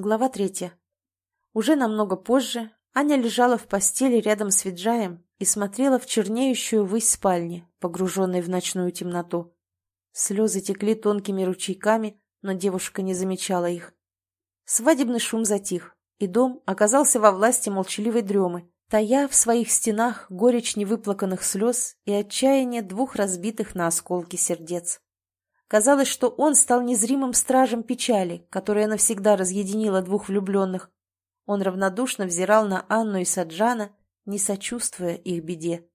Глава третья. Уже намного позже Аня лежала в постели рядом с Виджаем и смотрела в чернеющую высь спальни, погруженной в ночную темноту. Слезы текли тонкими ручейками, но девушка не замечала их. Свадебный шум затих, и дом оказался во власти молчаливой дремы, тая в своих стенах горечь невыплаканных слез и отчаяние двух разбитых на осколки сердец. Казалось, что он стал незримым стражем печали, которая навсегда разъединила двух влюбленных. Он равнодушно взирал на Анну и Саджана, не сочувствуя их беде.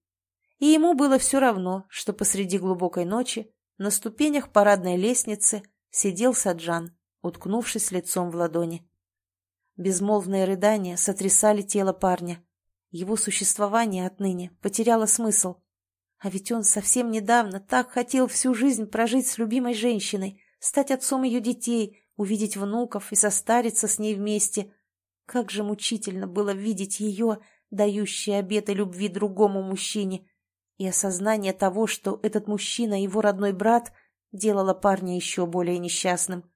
И ему было все равно, что посреди глубокой ночи на ступенях парадной лестницы сидел Саджан, уткнувшись лицом в ладони. Безмолвные рыдания сотрясали тело парня. Его существование отныне потеряло смысл. А ведь он совсем недавно так хотел всю жизнь прожить с любимой женщиной, стать отцом ее детей, увидеть внуков и состариться с ней вместе. Как же мучительно было видеть ее, дающей обеты любви другому мужчине. И осознание того, что этот мужчина его родной брат, делало парня еще более несчастным.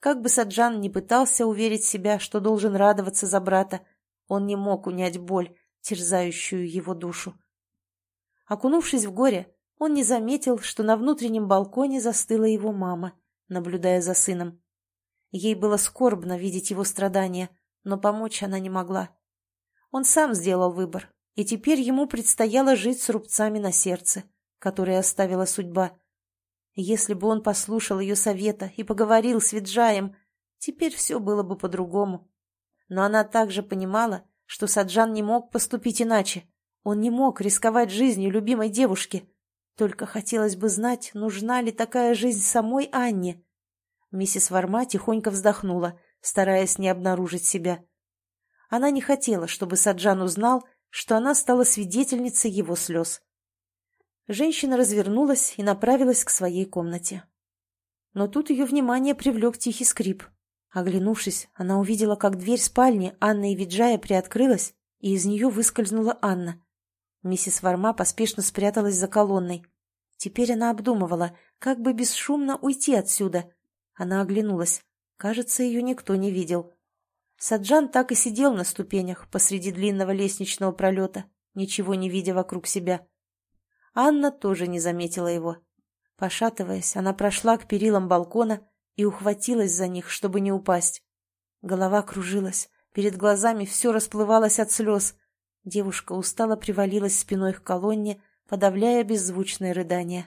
Как бы Саджан не пытался уверить себя, что должен радоваться за брата, он не мог унять боль, терзающую его душу. Окунувшись в горе, он не заметил, что на внутреннем балконе застыла его мама, наблюдая за сыном. Ей было скорбно видеть его страдания, но помочь она не могла. Он сам сделал выбор, и теперь ему предстояло жить с рубцами на сердце, которые оставила судьба. Если бы он послушал ее совета и поговорил с Виджаем, теперь все было бы по-другому. Но она также понимала, что Саджан не мог поступить иначе. Он не мог рисковать жизнью любимой девушки. Только хотелось бы знать, нужна ли такая жизнь самой Анне. Миссис Варма тихонько вздохнула, стараясь не обнаружить себя. Она не хотела, чтобы Саджан узнал, что она стала свидетельницей его слез. Женщина развернулась и направилась к своей комнате. Но тут ее внимание привлек тихий скрип. Оглянувшись, она увидела, как дверь спальни Анны и Виджая приоткрылась, и из нее выскользнула Анна. Миссис Варма поспешно спряталась за колонной. Теперь она обдумывала, как бы бесшумно уйти отсюда. Она оглянулась. Кажется, ее никто не видел. Саджан так и сидел на ступенях посреди длинного лестничного пролета, ничего не видя вокруг себя. Анна тоже не заметила его. Пошатываясь, она прошла к перилам балкона и ухватилась за них, чтобы не упасть. Голова кружилась, перед глазами все расплывалось от слез. Девушка устало привалилась спиной к колонне, подавляя беззвучные рыдания.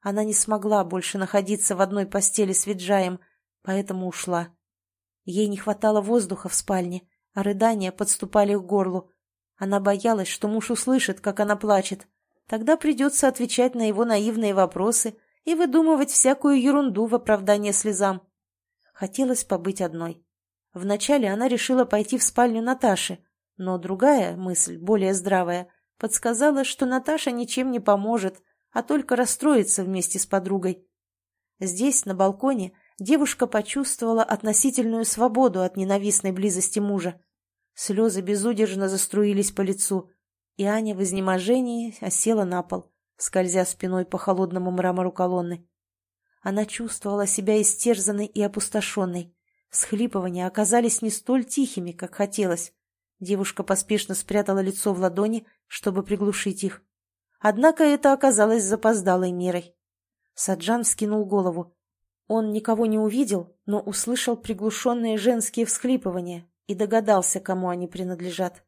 Она не смогла больше находиться в одной постели с Виджаем, поэтому ушла. Ей не хватало воздуха в спальне, а рыдания подступали к горлу. Она боялась, что муж услышит, как она плачет. Тогда придется отвечать на его наивные вопросы и выдумывать всякую ерунду в оправдание слезам. Хотелось побыть одной. Вначале она решила пойти в спальню Наташи, но другая мысль, более здравая, подсказала, что Наташа ничем не поможет, а только расстроится вместе с подругой. Здесь, на балконе, девушка почувствовала относительную свободу от ненавистной близости мужа. Слезы безудержно заструились по лицу, и Аня в изнеможении осела на пол, скользя спиной по холодному мрамору колонны. Она чувствовала себя истерзанной и опустошенной. Схлипывания оказались не столь тихими, как хотелось. Девушка поспешно спрятала лицо в ладони, чтобы приглушить их. Однако это оказалось запоздалой мерой. Саджан вскинул голову. Он никого не увидел, но услышал приглушенные женские всхлипывания и догадался, кому они принадлежат.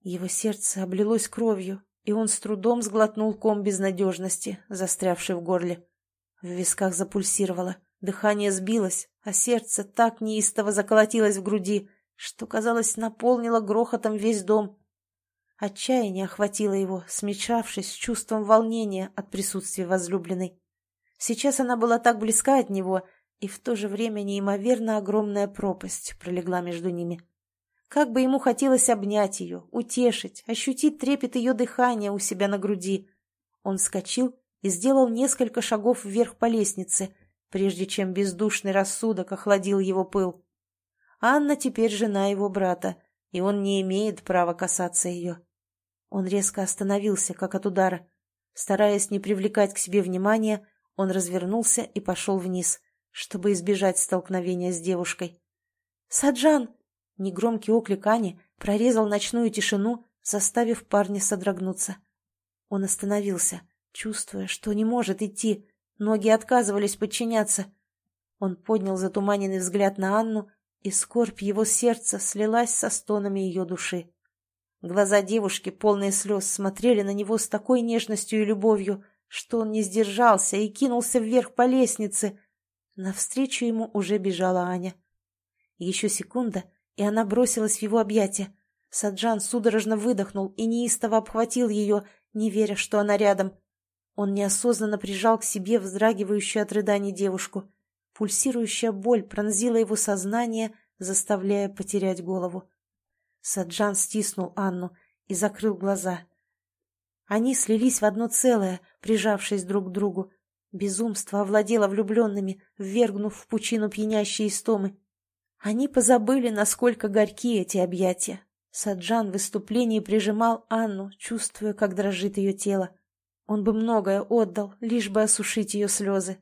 Его сердце облилось кровью, и он с трудом сглотнул ком безнадежности, застрявший в горле. В висках запульсировало, дыхание сбилось, а сердце так неистово заколотилось в груди, что, казалось, наполнило грохотом весь дом. Отчаяние охватило его, смешавшись с чувством волнения от присутствия возлюбленной. Сейчас она была так близка от него, и в то же время неимоверно огромная пропасть пролегла между ними. Как бы ему хотелось обнять ее, утешить, ощутить трепет ее дыхания у себя на груди. Он вскочил и сделал несколько шагов вверх по лестнице, прежде чем бездушный рассудок охладил его пыл. Анна теперь жена его брата, и он не имеет права касаться ее. Он резко остановился, как от удара. Стараясь не привлекать к себе внимания, он развернулся и пошел вниз, чтобы избежать столкновения с девушкой. Саджан!» Негромкий оклик Ани прорезал ночную тишину, заставив парня содрогнуться. Он остановился, чувствуя, что не может идти, ноги отказывались подчиняться. Он поднял затуманенный взгляд на Анну, и скорбь его сердца слилась со стонами ее души. Глаза девушки, полные слез, смотрели на него с такой нежностью и любовью, что он не сдержался и кинулся вверх по лестнице. Навстречу ему уже бежала Аня. Еще секунда, и она бросилась в его объятия. Саджан судорожно выдохнул и неистово обхватил ее, не веря, что она рядом. Он неосознанно прижал к себе вздрагивающую от рыданий девушку. Пульсирующая боль пронзила его сознание, заставляя потерять голову. Саджан стиснул Анну и закрыл глаза. Они слились в одно целое, прижавшись друг к другу. Безумство овладело влюбленными, ввергнув в пучину пьянящей истомы. Они позабыли, насколько горьки эти объятия. Саджан в выступлении прижимал Анну, чувствуя, как дрожит ее тело. Он бы многое отдал, лишь бы осушить ее слезы.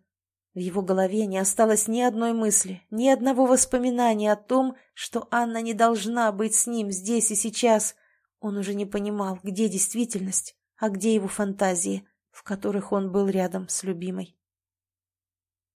В его голове не осталось ни одной мысли, ни одного воспоминания о том, что Анна не должна быть с ним здесь и сейчас. Он уже не понимал, где действительность, а где его фантазии, в которых он был рядом с любимой.